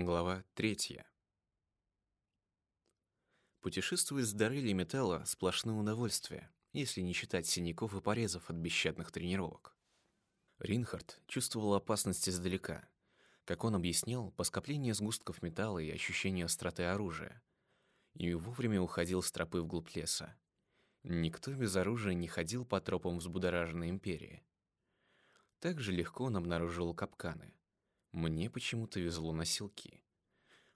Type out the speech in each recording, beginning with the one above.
Глава третья. Путешествовать с Дарели Металла — сплошное удовольствие, если не считать синяков и порезов от бесщадных тренировок. Ринхард чувствовал опасность издалека. Как он объяснял, по скоплению сгустков металла и ощущению остроты оружия. И вовремя уходил с тропы вглубь леса. Никто без оружия не ходил по тропам взбудораженной империи. Также легко он обнаружил капканы. Мне почему-то везло на селки.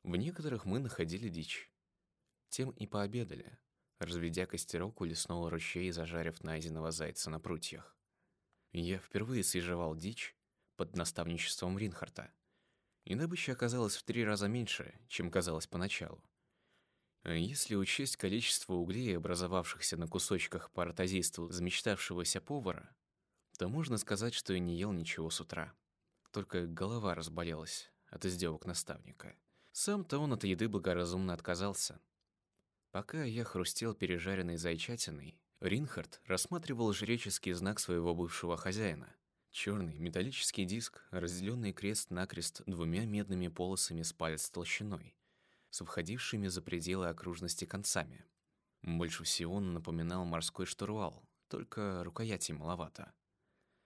В некоторых мы находили дичь. Тем и пообедали, разведя костерок у лесного ручья и зажарив найденного зайца на прутьях. Я впервые свежевал дичь под наставничеством Ринхарта. И добыча оказалась в три раза меньше, чем казалось поначалу. Если учесть количество углей, образовавшихся на кусочках по ротозейству замечтавшегося повара, то можно сказать, что я не ел ничего с утра. Только голова разболелась от издевок наставника. Сам-то он от еды благоразумно отказался. Пока я хрустел пережаренной зайчатиной, Ринхард рассматривал жреческий знак своего бывшего хозяина. Черный металлический диск, разделенный крест-накрест двумя медными полосами с палец толщиной, с входившими за пределы окружности концами. Больше всего он напоминал морской штурвал, только рукояти маловато.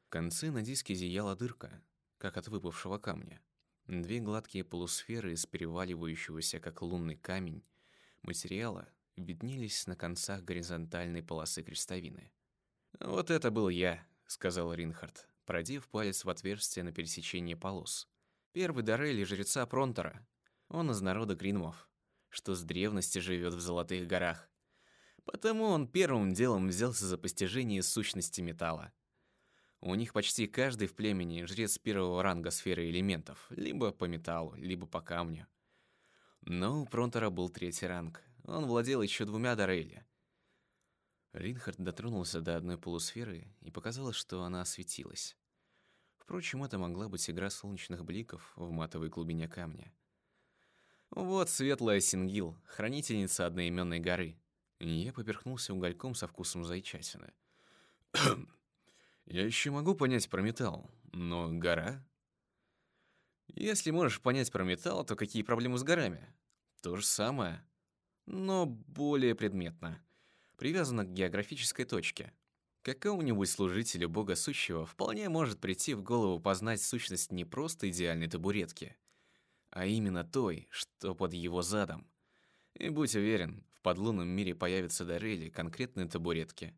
В конце на диске зияла дырка, как от выпавшего камня. Две гладкие полусферы из переваливающегося, как лунный камень, материала виднелись на концах горизонтальной полосы крестовины. «Вот это был я», — сказал Ринхард, продев палец в отверстие на пересечении полос. «Первый Дорелли жреца Пронтора. Он из народа Гринмов, что с древности живет в Золотых горах. Потому он первым делом взялся за постижение сущности металла. У них почти каждый в племени жрец первого ранга сферы элементов, либо по металлу, либо по камню. Но у Пронтора был третий ранг, он владел еще двумя Дорейли. Ринхард дотронулся до одной полусферы, и показалось, что она осветилась. Впрочем, это могла быть игра солнечных бликов в матовой глубине камня. Вот светлая Сингил, хранительница одноименной горы. Я поперхнулся угольком со вкусом зайчатины. Я еще могу понять про металл, но гора? Если можешь понять про металл, то какие проблемы с горами? То же самое но более предметно, привязана к географической точке. Какому-нибудь служителю Бога Сущего вполне может прийти в голову познать сущность не просто идеальной табуретки, а именно той, что под его задом. И будь уверен, в подлунном мире появятся Дарели конкретные табуретки.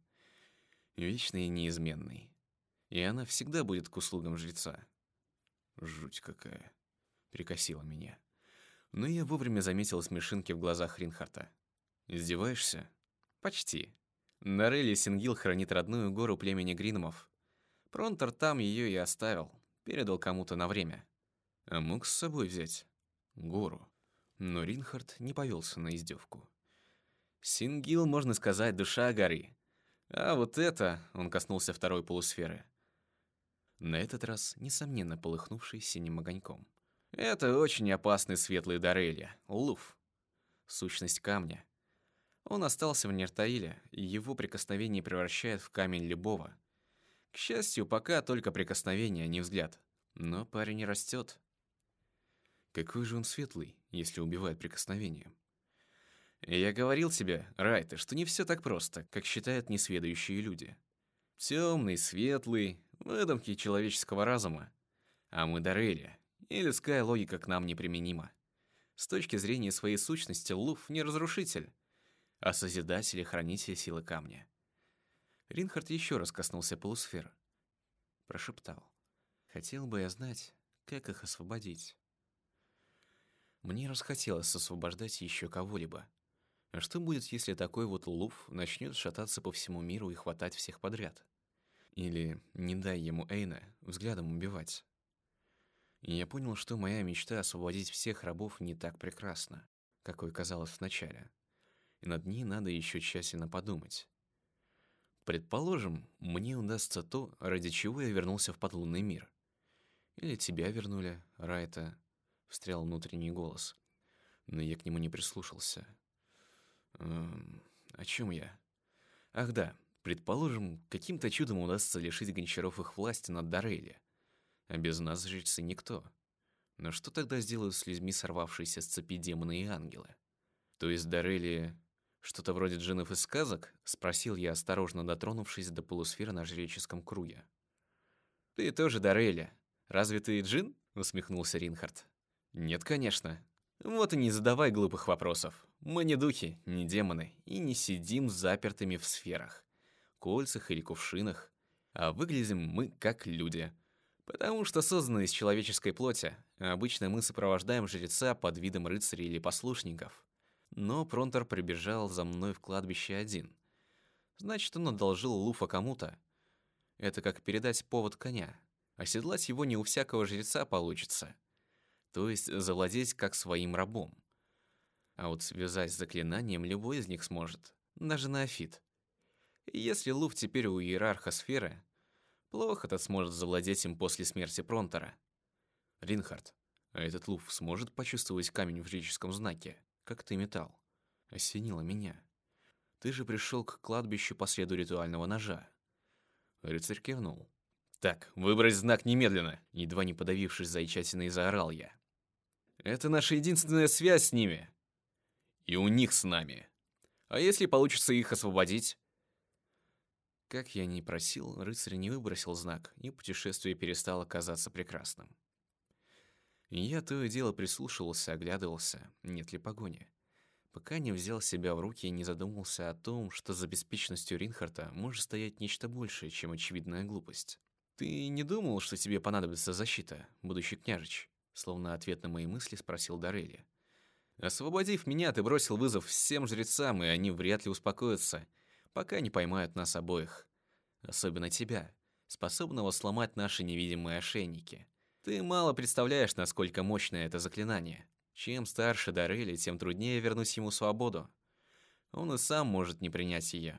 Вечной и неизменной. И она всегда будет к услугам жреца. Жуть какая. Прикосила меня но я вовремя заметил смешинки в глазах Ринхарта. «Издеваешься?» «Почти. Нарелли Сингил хранит родную гору племени Гринмов. Пронтер там ее и оставил, передал кому-то на время. А мог с собой взять гору». Но Ринхард не повелся на издевку. «Сингил, можно сказать, душа горы. А вот это...» — он коснулся второй полусферы. На этот раз, несомненно, полыхнувший синим огоньком. Это очень опасный светлый Дорелья, Луф. Сущность камня. Он остался в Нертаиле, и его прикосновение превращает в камень любого. К счастью, пока только прикосновение, а не взгляд. Но парень растет. Какой же он светлый, если убивает прикосновением? Я говорил тебе, Райта, что не все так просто, как считают несведущие люди. Темный, светлый, выдумки человеческого разума. А мы Дорелья, и людская логика к нам неприменима. С точки зрения своей сущности, Луф не разрушитель, а созидатель и хранитель силы камня. Ринхард еще раз коснулся полусфер. Прошептал. «Хотел бы я знать, как их освободить». Мне расхотелось освобождать еще кого-либо. А что будет, если такой вот Луф начнет шататься по всему миру и хватать всех подряд? Или не дай ему Эйна взглядом убивать? И я понял, что моя мечта освободить всех рабов не так прекрасна, какой казалось вначале. И над ней надо еще тщательно подумать. Предположим, мне удастся то, ради чего я вернулся в подлунный мир. Или тебя вернули, Райта, встрял внутренний голос. Но я к нему не прислушался. Эм, о чем я? Ах да, предположим, каким-то чудом удастся лишить гончаров их власти над Дарейли а без нас жрецы никто. Но что тогда сделают с людьми, сорвавшиеся с цепи демоны и ангелы? То есть Дарели что-то вроде джинов из сказок? Спросил я, осторожно дотронувшись до полусферы на жреческом круге. Ты тоже Дарели. Разве ты джин? Усмехнулся Ринхард. Нет, конечно. Вот и не задавай глупых вопросов. Мы не духи, не демоны, и не сидим запертыми в сферах, кольцах или кувшинах, а выглядим мы как люди. Потому что созданы из человеческой плоти, а обычно мы сопровождаем жреца под видом рыцарей или послушников. Но Пронтор прибежал за мной в кладбище один. Значит, он одолжил Луфа кому-то. Это как передать повод коня. Оседлать его не у всякого жреца получится то есть завладеть как своим рабом. А вот связать с заклинанием любой из них сможет, даже Неофит. Если Лув теперь у иерарха сферы, плохо тот сможет завладеть им после смерти Пронтора. Ринхард, а этот Лув сможет почувствовать камень в жреческом знаке, как ты металл? Осенило меня. Ты же пришел к кладбищу по следу ритуального ножа. Рыцарь кивнул. «Так, выбрать знак немедленно!» Едва не подавившись зайчатиной, заорал я. Это наша единственная связь с ними. И у них с нами. А если получится их освободить? Как я ни просил, рыцарь не выбросил знак, и путешествие перестало казаться прекрасным. я то и дело прислушивался, оглядывался, нет ли погони. Пока не взял себя в руки и не задумался о том, что за беспечностью Ринхарта может стоять нечто большее, чем очевидная глупость. «Ты не думал, что тебе понадобится защита, будущий княжич?» Словно ответ на мои мысли спросил Дарели. «Освободив меня, ты бросил вызов всем жрецам, и они вряд ли успокоятся, пока не поймают нас обоих. Особенно тебя, способного сломать наши невидимые ошейники. Ты мало представляешь, насколько мощное это заклинание. Чем старше Дарели, тем труднее вернуть ему свободу. Он и сам может не принять ее.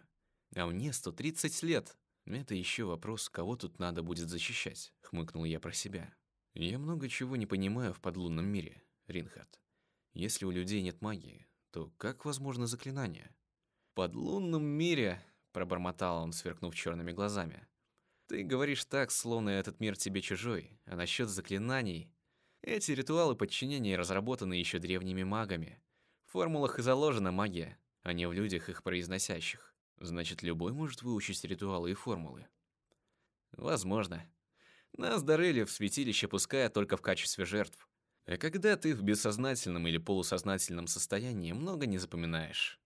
А мне 130 лет. Это еще вопрос, кого тут надо будет защищать, хмыкнул я про себя. Я много чего не понимаю в подлунном мире, Ринхард. Если у людей нет магии, то как возможно заклинание? В подлунном мире, пробормотал он, сверкнув черными глазами. Ты говоришь так, словно этот мир тебе чужой, а насчет заклинаний... Эти ритуалы подчинения разработаны еще древними магами. В формулах и заложена магия, а не в людях их произносящих. Значит, любой может выучить ритуалы и формулы. Возможно. Нас дарили в святилище, пуская только в качестве жертв. А когда ты в бессознательном или полусознательном состоянии, много не запоминаешь.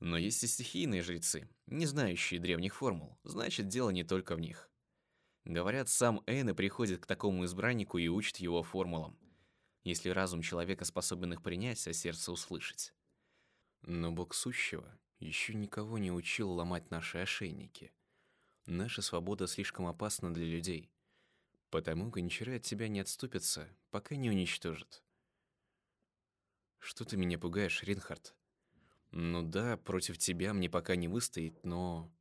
Но есть и стихийные жрецы, не знающие древних формул, значит, дело не только в них. Говорят, сам Эйна приходит к такому избраннику и учит его формулам, если разум человека способен их принять, а сердце услышать. Но Бог Сущего еще никого не учил ломать наши ошейники. Наша свобода слишком опасна для людей. Потому гончары от тебя не отступятся, пока не уничтожат. Что ты меня пугаешь, Ринхард? Ну да, против тебя мне пока не выстоит, но...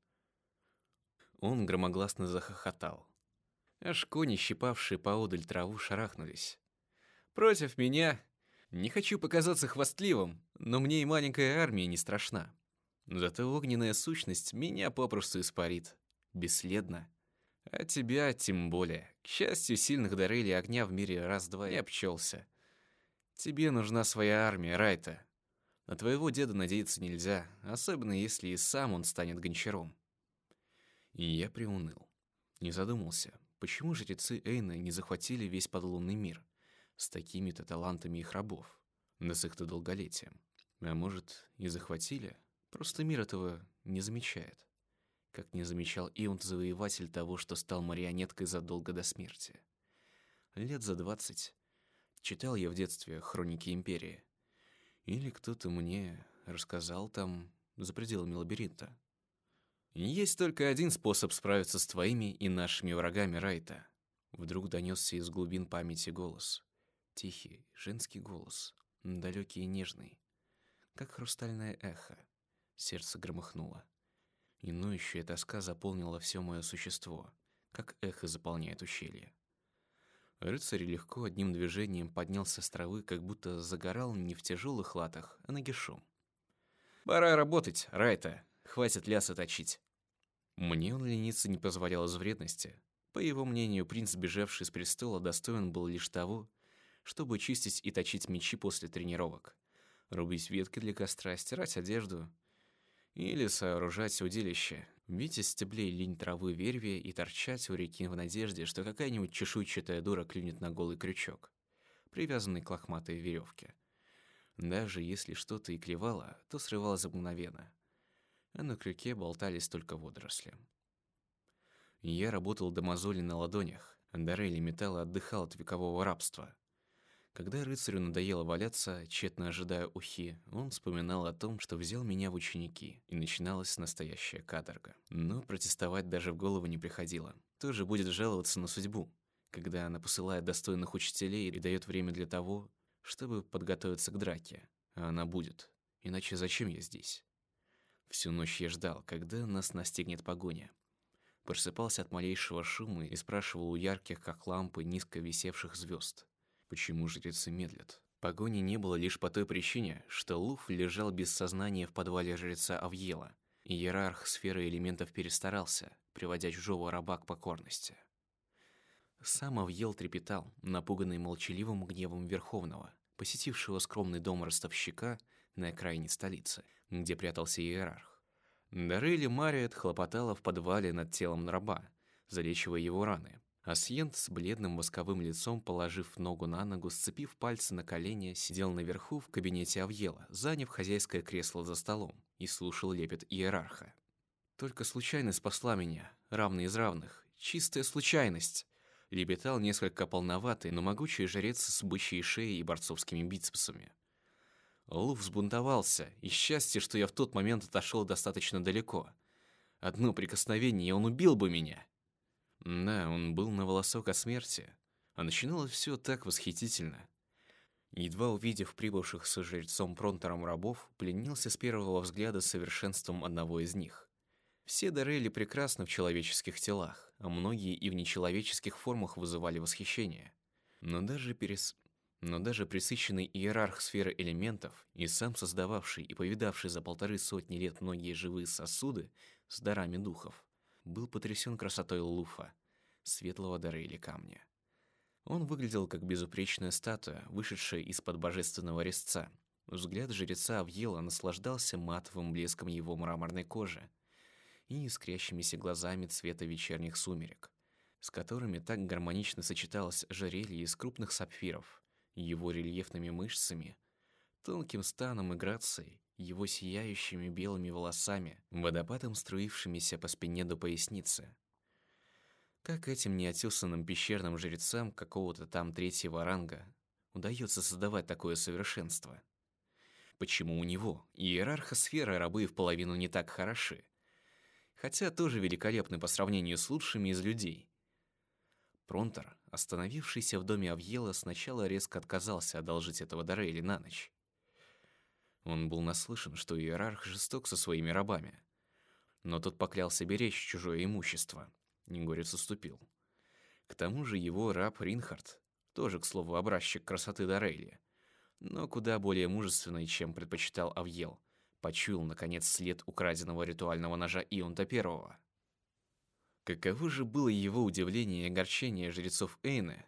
Он громогласно захохотал. Аж кони, щипавшие поодаль траву, шарахнулись. Против меня? Не хочу показаться хвастливым, но мне и маленькая армия не страшна. Зато огненная сущность меня попросту испарит. Бесследно. А тебя тем более. К счастью, сильных дарели огня в мире раз-два и обчелся. Тебе нужна своя армия, Райта. На твоего деда надеяться нельзя, особенно если и сам он станет гончаром. И я приуныл. Не задумался, почему жрецы Эйна не захватили весь подлунный мир с такими-то талантами их рабов, да с их-то долголетием. А может, и захватили, просто мир этого не замечает как не замечал Ионт-завоеватель того, что стал марионеткой задолго до смерти. Лет за двадцать. Читал я в детстве «Хроники Империи». Или кто-то мне рассказал там за пределами лабиринта. Есть только один способ справиться с твоими и нашими врагами, Райта. Вдруг донесся из глубин памяти голос. Тихий, женский голос, далекий и нежный, как хрустальное эхо. Сердце громыхнуло. И ноющая тоска заполнила все мое существо, как эхо заполняет ущелье. Рыцарь легко одним движением поднялся с травы, как будто загорал не в тяжелых латах, а нагишом. «Пора работать, Райта. Хватит ляса точить». Мне он лениться не позволял из вредности. По его мнению, принц, бежавший с престола, достоин был лишь того, чтобы чистить и точить мечи после тренировок, рубить ветки для костра, стирать одежду или сооружать удилище, из стеблей линь травы вервия и торчать у реки в надежде, что какая-нибудь чешуйчатая дура клюнет на голый крючок, привязанный к лохматой веревке. Даже если что-то и клевало, то срывалось мгновенно, а на крюке болтались только водоросли. Я работал до мозоли на ладонях, Дарели металла отдыхал от векового рабства. Когда рыцарю надоело валяться, тщетно ожидая ухи, он вспоминал о том, что взял меня в ученики, и начиналась настоящая каторга. Но протестовать даже в голову не приходило. Тоже будет жаловаться на судьбу, когда она посылает достойных учителей и дает время для того, чтобы подготовиться к драке. А она будет. Иначе зачем я здесь? Всю ночь я ждал, когда нас настигнет погоня. Просыпался от малейшего шума и спрашивал у ярких, как лампы, низко висевших звезд, почему жрецы медлят. Погони не было лишь по той причине, что Луф лежал без сознания в подвале жреца Авьела, иерарх сферы элементов перестарался, приводя чужого раба к покорности. Сам Авьел трепетал, напуганный молчаливым гневом Верховного, посетившего скромный дом ростовщика на окраине столицы, где прятался иерарх. Дарели Мариет хлопотала в подвале над телом раба, залечивая его раны. А Сьент с бледным восковым лицом, положив ногу на ногу, сцепив пальцы на колени, сидел наверху в кабинете Авьела, заняв хозяйское кресло за столом, и слушал лепет иерарха. «Только случайность спасла меня, равный из равных. Чистая случайность!» Лепетал несколько полноватый, но могучий жрец с бычьей шеей и борцовскими бицепсами. Луф взбунтовался, и счастье, что я в тот момент отошел достаточно далеко. Одно прикосновение, и он убил бы меня. Да, он был на волосок от смерти, а начиналось все так восхитительно. Едва увидев прибывших с жрецом Пронтором рабов, пленился с первого взгляда совершенством одного из них. Все Дарели прекрасны в человеческих телах, а многие и в нечеловеческих формах вызывали восхищение. Но даже перес... Но даже присыщенный иерарх сферы элементов и сам создававший и повидавший за полторы сотни лет многие живые сосуды с дарами духов, был потрясен красотой Луфа, светлого Дарели камня. Он выглядел как безупречная статуя, вышедшая из-под божественного резца. Взгляд жреца Авьела наслаждался матовым блеском его мраморной кожи, и искрящимися глазами цвета вечерних сумерек, с которыми так гармонично сочеталось ожерелье из крупных сапфиров, его рельефными мышцами, тонким станом и грацией, его сияющими белыми волосами, водопадом струившимися по спине до поясницы. Как этим неотесанным пещерным жрецам какого-то там третьего ранга удается создавать такое совершенство? Почему у него, иерарха сферы, рабы в половину не так хороши? хотя тоже великолепны по сравнению с лучшими из людей. Пронтер, остановившийся в доме Авьела, сначала резко отказался одолжить этого Дарейли на ночь. Он был наслышан, что иерарх жесток со своими рабами. Но тот поклялся беречь чужое имущество. Негорец уступил. К тому же его раб Ринхард, тоже, к слову, образчик красоты Дарейли, но куда более мужественный, чем предпочитал Авьел, почуял, наконец, след украденного ритуального ножа Ионта Первого. Каково же было его удивление и огорчение жрецов Эйны,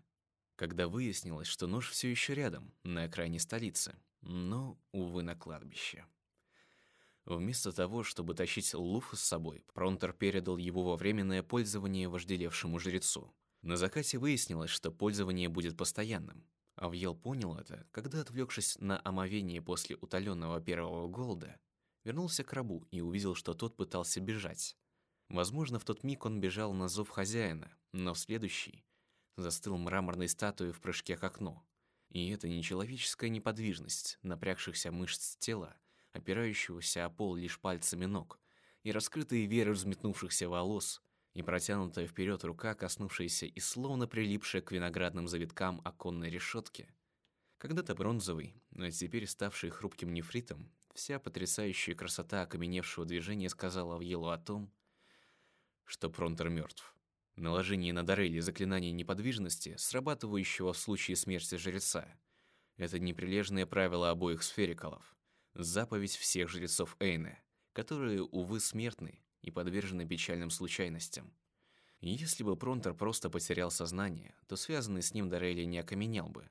когда выяснилось, что нож все еще рядом, на окраине столицы, но, увы, на кладбище. Вместо того, чтобы тащить Луф с собой, Пронтер передал его во временное пользование вожделевшему жрецу. На закате выяснилось, что пользование будет постоянным. Авьел понял это, когда, отвлекшись на омовение после утоленного первого голода, вернулся к рабу и увидел, что тот пытался бежать. Возможно, в тот миг он бежал на зов хозяина, но в следующий застыл мраморной статуей в прыжке к окну. И эта нечеловеческая неподвижность напрягшихся мышц тела, опирающегося о пол лишь пальцами ног, и раскрытые веры взметнувшихся волос, и протянутая вперед рука, коснувшаяся и словно прилипшая к виноградным завиткам оконной решетки. Когда-то бронзовый, но теперь ставший хрупким нефритом, Вся потрясающая красота окаменевшего движения сказала Авьелу о том, что Пронтер мертв. Наложение на Дарели заклинания неподвижности, срабатывающего в случае смерти жреца, это неприлежное правило обоих сферикалов, заповедь всех жрецов Эйны, которые, увы, смертны и подвержены печальным случайностям. Если бы Пронтер просто потерял сознание, то связанный с ним Дарели не окаменел бы.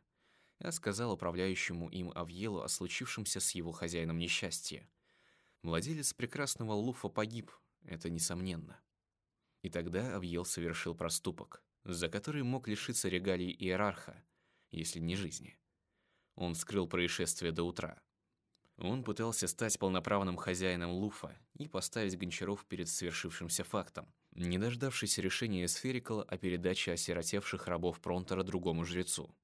а сказал управляющему им Авьелу о случившемся с его хозяином несчастье. Владелец прекрасного Луфа погиб, это несомненно. И тогда Авьел совершил проступок, за который мог лишиться регалий иерарха, если не жизни. Он скрыл происшествие до утра. Он пытался стать полноправным хозяином Луфа и поставить Гончаров перед свершившимся фактом, не дождавшись решения Сферикала о передаче осиротевших рабов Пронтера другому жрецу.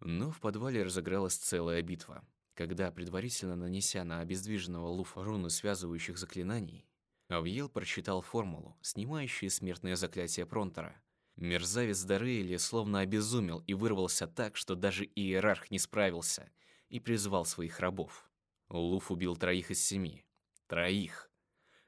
Но в подвале разыгралась целая битва. Когда, предварительно нанеся на обездвиженного Луфа руны связывающих заклинаний, Авьел прочитал формулу, снимающую смертное заклятие Пронтера. Мерзавец Дарейли словно обезумел и вырвался так, что даже иерарх не справился, и призвал своих рабов. Луф убил троих из семи. Троих.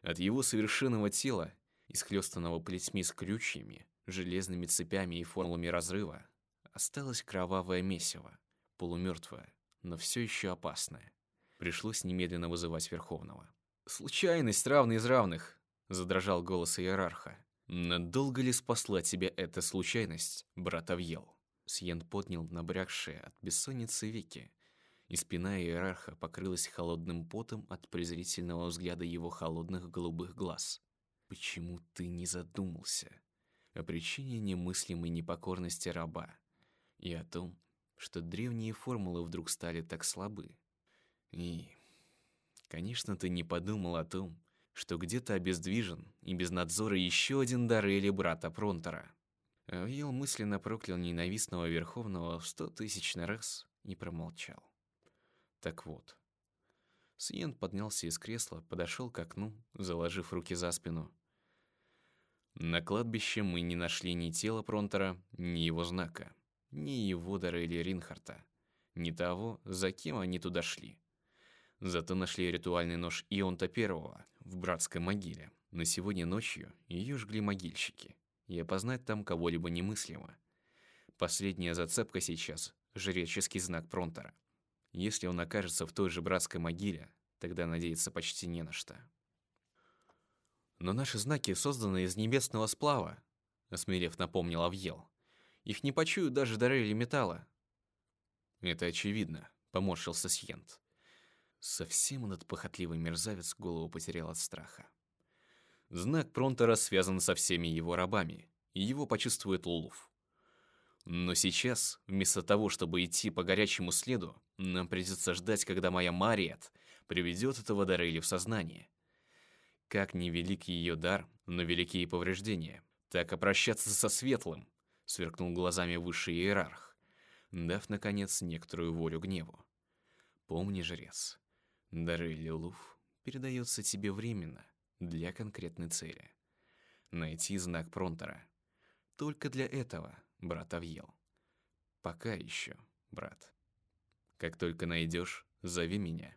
От его совершенного тела, исхлёстанного плетьми с крючьями, железными цепями и формулами разрыва, осталось кровавое месиво, полумертвое, но все еще опасное. Пришлось немедленно вызывать Верховного. «Случайность, равный из равных!» — задрожал голос иерарха. «Надолго ли спасла тебя эта случайность, брат Авьел?» Сьен поднял набрякшие от бессонницы веки, и спина иерарха покрылась холодным потом от презрительного взгляда его холодных голубых глаз. «Почему ты не задумался о причине немыслимой непокорности раба и о том, что древние формулы вдруг стали так слабы? И Конечно, ты не подумал о том, что где-то обездвижен и без надзора еще один дар брата Пронтера. Авьел мысленно проклял ненавистного Верховного в сто тысячный раз и промолчал. Так вот. Сиен поднялся из кресла, подошел к окну, заложив руки за спину. На кладбище мы не нашли ни тела Пронтера, ни его знака, ни его дара Ринхарта, ни того, за кем они туда шли. Зато нашли ритуальный нож Ионта Первого в братской могиле. На сегодня ночью ее жгли могильщики, и опознать там кого-либо немыслимо. Последняя зацепка сейчас – жреческий знак Пронтера. Если он окажется в той же братской могиле, тогда надеяться почти не на что. «Но наши знаки созданы из небесного сплава», — осмелев напомнил Авьел. «Их не почуют даже дары металла». «Это очевидно», — поморщился Сьент. Совсем этот похотливый мерзавец голову потерял от страха. Знак Пронтера связан со всеми его рабами, и его почувствует Лулуф. Но сейчас, вместо того, чтобы идти по горячему следу, нам придется ждать, когда моя Мариет приведет этого Дарейли в сознание. Как невелик ее дар, но великие повреждения. Так обращаться со Светлым, сверкнул глазами высший иерарх, дав, наконец, некоторую волю гневу. Помни, жрец, Дары Лилуф передается тебе временно, для конкретной цели. Найти знак Пронтера. Только для этого, брат Авьел. Пока еще, брат. Как только найдешь, зови меня.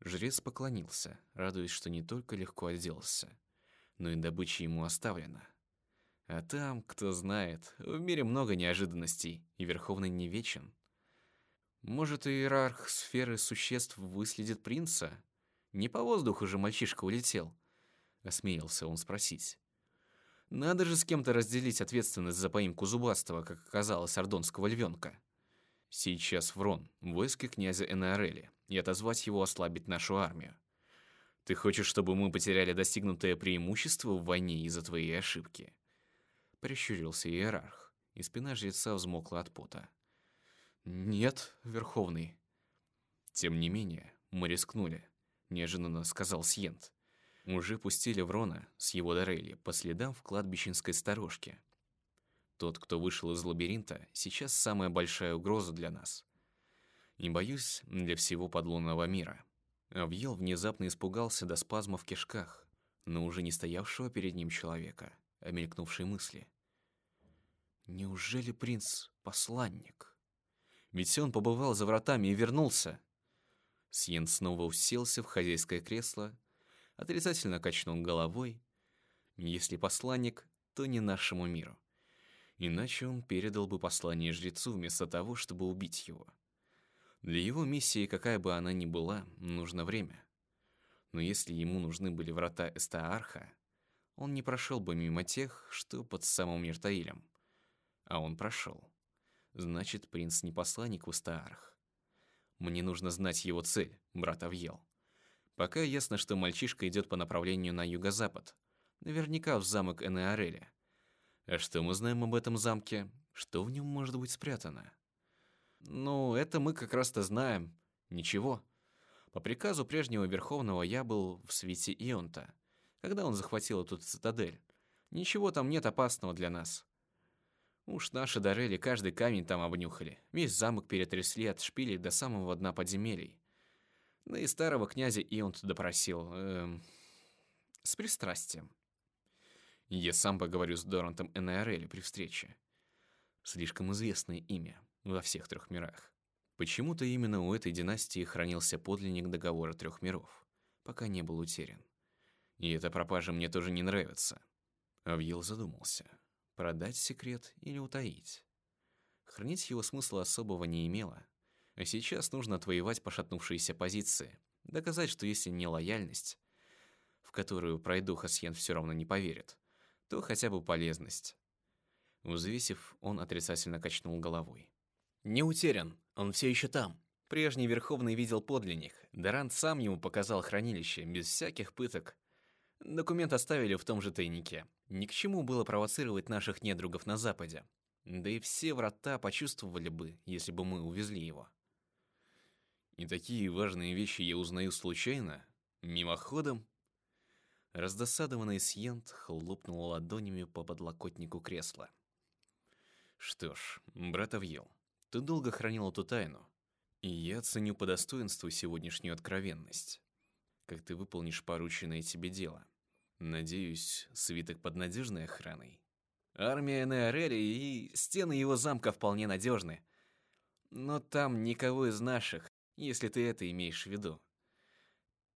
Жрец поклонился, радуясь, что не только легко отделался, но и добыча ему оставлена. А там, кто знает, в мире много неожиданностей, и Верховный не вечен. Может, иерарх сферы существ выследит принца? Не по воздуху же мальчишка улетел. Осмеялся он спросить. Надо же с кем-то разделить ответственность за поимку зубастого, как оказалось, ордонского львенка. Сейчас Врон, войске князя Энеорели, и отозвать его ослабить нашу армию. Ты хочешь, чтобы мы потеряли достигнутое преимущество в войне из-за твоей ошибки?» Прищурился иерарх, и спина жреца взмокла от пота. «Нет, Верховный». «Тем не менее, мы рискнули», — неожиданно сказал Сьент. «Уже пустили Врона с его Дорейли по следам в кладбищенской сторожке. Тот, кто вышел из лабиринта, сейчас самая большая угроза для нас. И, боюсь, для всего подлунного мира». Авьел внезапно испугался до спазма в кишках, но уже не стоявшего перед ним человека, а мелькнувшей мысли. «Неужели принц — посланник?» Ведь он побывал за вратами и вернулся. Сьен снова уселся в хозяйское кресло, отрицательно качнул головой. Если посланник, то не нашему миру. Иначе он передал бы послание жрецу вместо того, чтобы убить его. Для его миссии, какая бы она ни была, нужно время. Но если ему нужны были врата Эстаарха, он не прошел бы мимо тех, что под самым Миртаилем. А он прошел. Значит, принц не посланник в Устаарх. Мне нужно знать его цель, брат Авьел. Пока ясно, что мальчишка идет по направлению на юго-запад. Наверняка в замок Энеореля. А что мы знаем об этом замке? Что в нем может быть спрятано? Ну, это мы как раз-то знаем. Ничего. По приказу прежнего Верховного я был в свете Ионта, когда он захватил эту цитадель. Ничего там нет опасного для нас. Уж наши Дарели каждый камень там обнюхали. Весь замок перетрясли от шпилей до самого дна подземелий. Да и старого князя Ионт допросил. Эм, с пристрастием. Я сам поговорю с Дорантом Энеорелли при встрече. Слишком известное имя во всех трех мирах. Почему-то именно у этой династии хранился подлинник договора трех миров, пока не был утерян. И эта пропажа мне тоже не нравится. Авьел задумался, продать секрет или утаить. Хранить его смысла особого не имело. А сейчас нужно отвоевать пошатнувшиеся позиции, доказать, что если не лояльность, в которую пройду Хасьен все равно не поверит, то хотя бы полезность. Взвесив, он отрицательно качнул головой. «Не утерян, он все еще там». Прежний Верховный видел подлинник. Дарант сам ему показал хранилище, без всяких пыток. Документ оставили в том же тайнике. Ни к чему было провоцировать наших недругов на Западе. Да и все врата почувствовали бы, если бы мы увезли его. И такие важные вещи я узнаю случайно, мимоходом. Раздосадованный Сьент хлопнул ладонями по подлокотнику кресла. Что ж, брат Авьел, ты долго хранил эту тайну, и я ценю по достоинству сегодняшнюю откровенность. Как ты выполнишь порученное тебе дело. Надеюсь, свиток под надежной охраной. Армия Неорели и стены его замка вполне надежны. Но там никого из наших, если ты это имеешь в виду.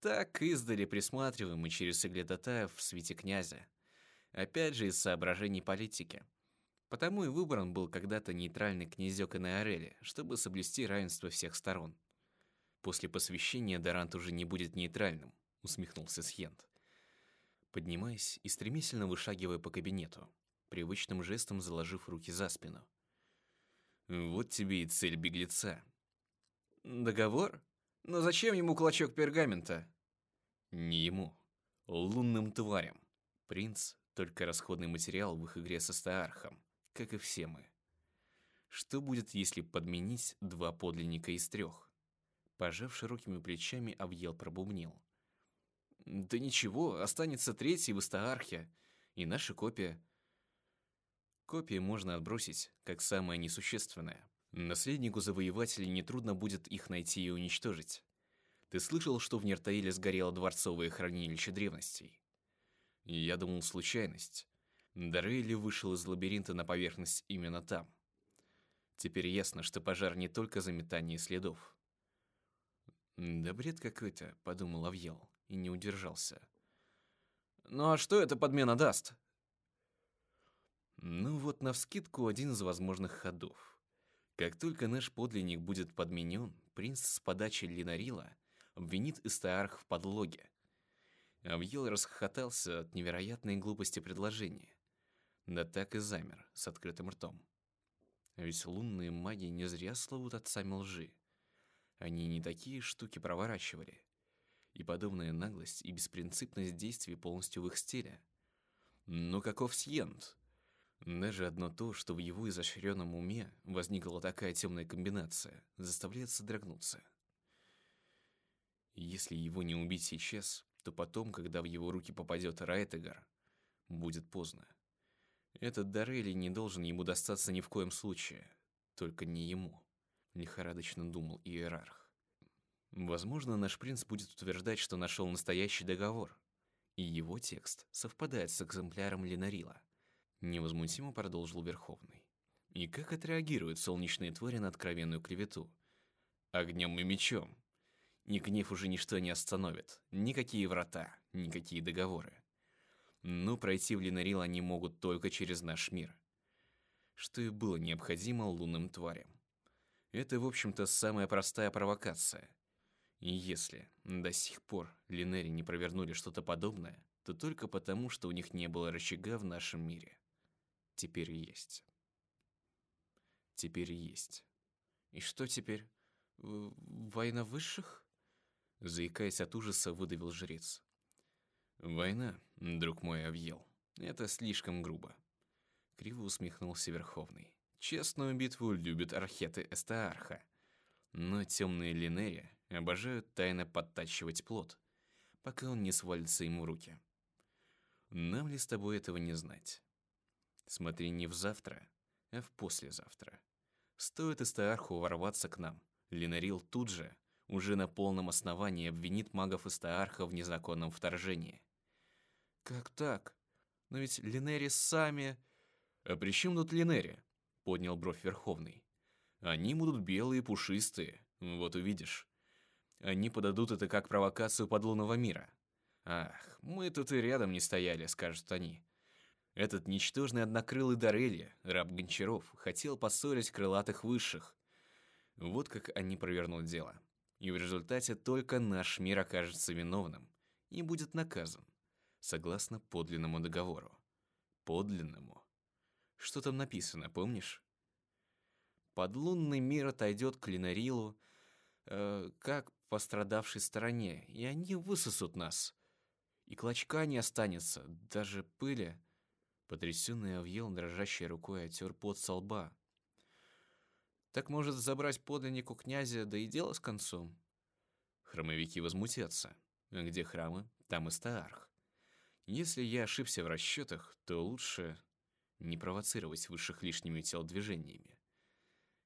Так издали присматриваем мы через Соглядатая в свете князя. Опять же из соображений политики. Потому и выбран был когда-то нейтральный князек Энеорели, чтобы соблюсти равенство всех сторон. После посвящения Дарант уже не будет нейтральным, усмехнулся Сьент. Поднимаясь и стремительно вышагивая по кабинету, привычным жестом заложив руки за спину. Вот тебе и цель беглеца. Договор? Но зачем ему клочок пергамента? Не ему, лунным тварям. Принц — только расходный материал в их игре со Стаархом, как и все мы. Что будет, если подменить два подлинника из трех? Пожав широкими плечами, Авьел пробубнил. Да ничего, останется третий в Истаархе, и наша копия. Копии можно отбросить, как самое несущественное. Наследнику завоевателей нетрудно будет их найти и уничтожить. Ты слышал, что в Нертаиле сгорело дворцовое хранилище древностей? Я думал, случайность. Дарейли вышел из лабиринта на поверхность именно там. Теперь ясно, что пожар не только заметание следов. «Да бред какой-то», — подумал Авьел и не удержался. «Ну а что эта подмена даст?» Ну вот навскидку один из возможных ходов. Как только наш подлинник будет подменен, принц с подачи Линарила обвинит Истаарх в подлоге. Авьел расхохотался от невероятной глупости предложения. Да так и замер, с открытым ртом. Ведь лунные маги не зря словут отцами лжи. Они не такие штуки проворачивали. И подобная наглость и беспринципность действий полностью в их стиле. Но каков Сьент? Даже одно то, что в его изощренном уме возникла такая темная комбинация, заставляет содрогнуться. Если его не убить сейчас, то потом, когда в его руки попадет Райтегар, будет поздно. Этот Дарели не должен ему достаться ни в коем случае, только не ему, лихорадочно думал иерарх. Возможно, наш принц будет утверждать, что нашел настоящий договор, и его текст совпадает с экземпляром Ленарила. Невозмутимо продолжил Верховный. И как отреагируют солнечные твари на откровенную клевету? Огнем и мечом. И гнев уже ничто не остановит. Никакие врата, никакие договоры. Но пройти в Ленарил они могут только через наш мир. Что и было необходимо лунным тварям. Это, в общем-то, самая простая провокация. И если до сих пор Линери не провернули что-то подобное, то только потому, что у них не было рычага в нашем мире. Теперь есть. теперь есть. И что теперь? Война высших? Заикаясь от ужаса, выдавил жрец. Война, друг мой, объел. Это слишком грубо. Криво усмехнулся Верховный. Честную битву любят археты Эстаарха. Но темные Линери обожают тайно подтачивать плод, пока он не свалится им в руки. Нам ли с тобой этого не знать? Смотри не в завтра, а в послезавтра. Стоит Эстаарху ворваться к нам, Линарил тут же, уже на полном основании обвинит магов Эстаарха в незаконном вторжении. Как так? Но ведь Линери сами... А при чем тут Линери? Поднял бровь Верховный. Они будут белые, пушистые, вот увидишь. Они подадут это как провокацию подлунного мира. Ах, мы тут и рядом не стояли, скажут они. Этот ничтожный однокрылый Дарелья, раб Гончаров, хотел поссорить крылатых высших. Вот как они провернут дело. И в результате только наш мир окажется виновным и будет наказан, согласно подлинному договору. Подлинному. Что там написано, помнишь? Подлунный мир отойдет к Линарилу, э, как пострадавшей стороне, и они высосут нас. И клочка не останется, даже пыли. Потрясенный Авьел дрожащей рукой отер пот со лба. Так может забрать подлиннику князя, да и дело с концом? Храмовики возмутятся. Где храмы, там и Стаарх. Если я ошибся в расчетах, то лучше не провоцировать высших лишними телодвижениями.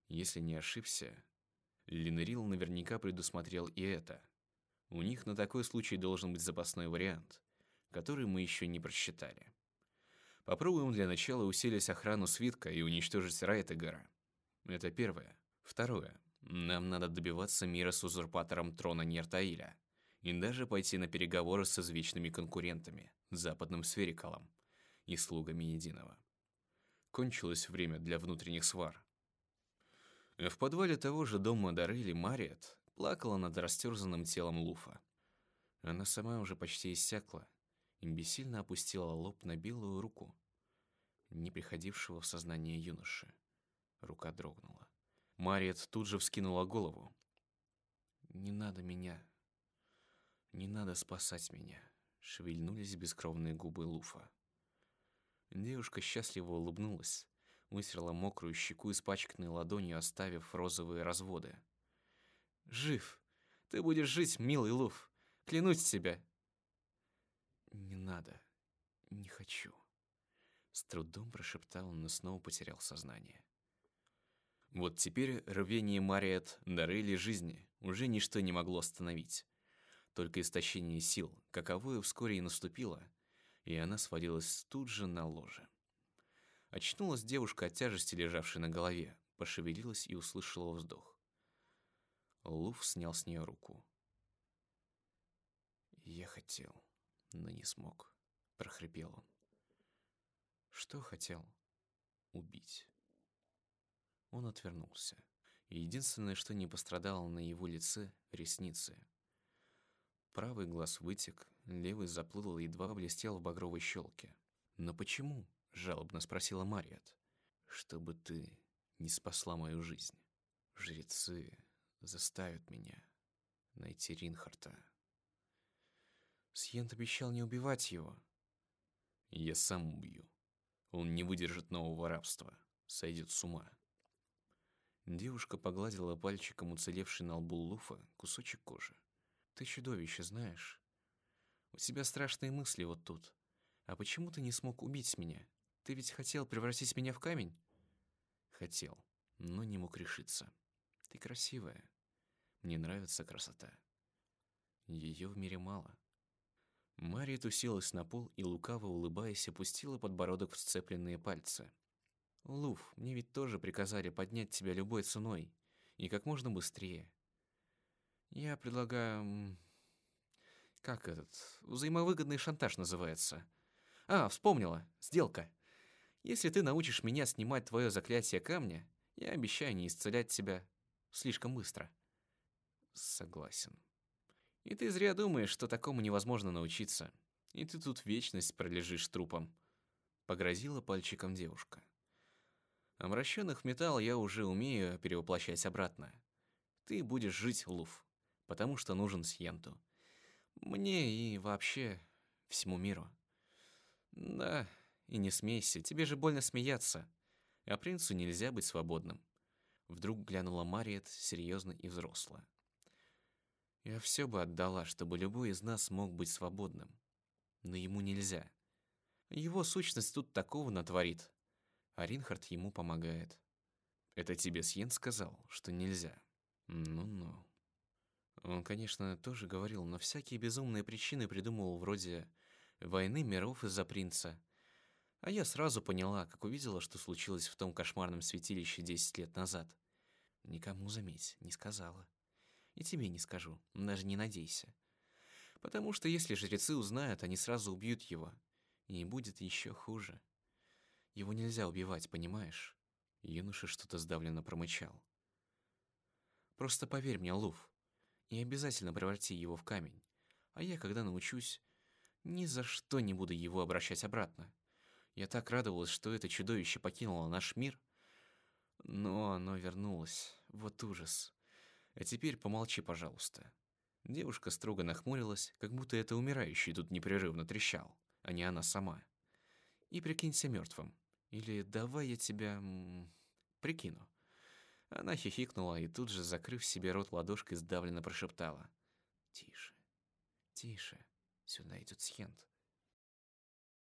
Если не ошибся, Линерил наверняка предусмотрел и это. У них на такой случай должен быть запасной вариант, который мы еще не просчитали. Попробуем для начала усилить охрану свитка и уничтожить Райтегара. Это первое. Второе. Нам надо добиваться мира с узурпатором трона Нертаиля и даже пойти на переговоры с извечными конкурентами, западным сферикалом и слугами Единого. Кончилось время для внутренних свар. В подвале того же дома Дарыли Мариет плакала над растерзанным телом Луфа. Она сама уже почти иссякла, и бессильно опустила лоб на белую руку, не приходившего в сознание юноши. Рука дрогнула. Мариет тут же вскинула голову. «Не надо меня. Не надо спасать меня», — шевельнулись бескровные губы Луфа. Девушка счастливо улыбнулась, вытерла мокрую щеку испачканной ладонью, оставив розовые разводы. «Жив! Ты будешь жить, милый Луф! Клянусь тебе!» «Не надо. Не хочу». С трудом прошептал он, но снова потерял сознание. Вот теперь рвение Мариет дарыли жизни уже ничто не могло остановить. Только истощение сил, каковое вскоре и наступило, и она свалилась тут же на ложе. Очнулась девушка от тяжести, лежавшей на голове, пошевелилась и услышала вздох. Луф снял с нее руку. «Я хотел, но не смог», — прохрипел он. «Что хотел?» «Убить». Он отвернулся. Единственное, что не пострадало на его лице — ресницы. Правый глаз вытек, левый заплыл и едва блестел в багровой щелке. «Но почему?» — жалобно спросила Мариет. «Чтобы ты не спасла мою жизнь. Жрецы заставят меня найти Ринхарта». Сьент обещал не убивать его. «Я сам убью. Он не выдержит нового рабства, сойдет с ума». Девушка погладила пальчиком уцелевший на лбу Луфа кусочек кожи. «Ты чудовище, знаешь. У тебя страшные мысли вот тут. А почему ты не смог убить меня? Ты ведь хотел превратить меня в камень?» «Хотел, но не мог решиться. Ты красивая. Мне нравится красота. Ее в мире мало». Мария уселась на пол и, лукаво улыбаясь, опустила подбородок в сцепленные пальцы. Луф, мне ведь тоже приказали поднять тебя любой ценой. И как можно быстрее. Я предлагаю... Как этот? Взаимовыгодный шантаж называется. А, вспомнила. Сделка. Если ты научишь меня снимать твое заклятие камня, я обещаю не исцелять тебя слишком быстро. Согласен. И ты зря думаешь, что такому невозможно научиться. И ты тут вечность пролежишь трупом. Погрозила пальчиком девушка. Обращенных в металл я уже умею перевоплощать обратно. Ты будешь жить, Луф, потому что нужен Сьенту. Мне и вообще всему миру. Да, и не смейся, тебе же больно смеяться. А принцу нельзя быть свободным. Вдруг глянула Мариет серьезно и взросло. Я все бы отдала, чтобы любой из нас мог быть свободным. Но ему нельзя. Его сущность тут такого натворит, а Ринхард ему помогает. Это тебе Сьен сказал, что нельзя. Ну-ну. Он, конечно, тоже говорил, но всякие безумные причины придумывал вроде войны миров из-за принца. А я сразу поняла, как увидела, что случилось в том кошмарном святилище 10 лет назад. Никому, заметь, не сказала. И тебе не скажу, даже не надейся. Потому что если жрецы узнают, они сразу убьют его. И будет еще хуже. Его нельзя убивать, понимаешь? Юноша что-то сдавленно промычал. Просто поверь мне, Луф, и обязательно преврати его в камень. А я, когда научусь, ни за что не буду его обращать обратно. Я так радовалась, что это чудовище покинуло наш мир, но оно вернулось. Вот ужас. А теперь помолчи, пожалуйста. Девушка строго нахмурилась, как будто это умирающий тут непрерывно трещал, а не она сама. И прикинься мертвым. Или давай я тебя прикину. Она хихикнула и тут же, закрыв себе рот ладошкой, сдавленно прошептала: "Тише. Тише. Сюда идет Схент".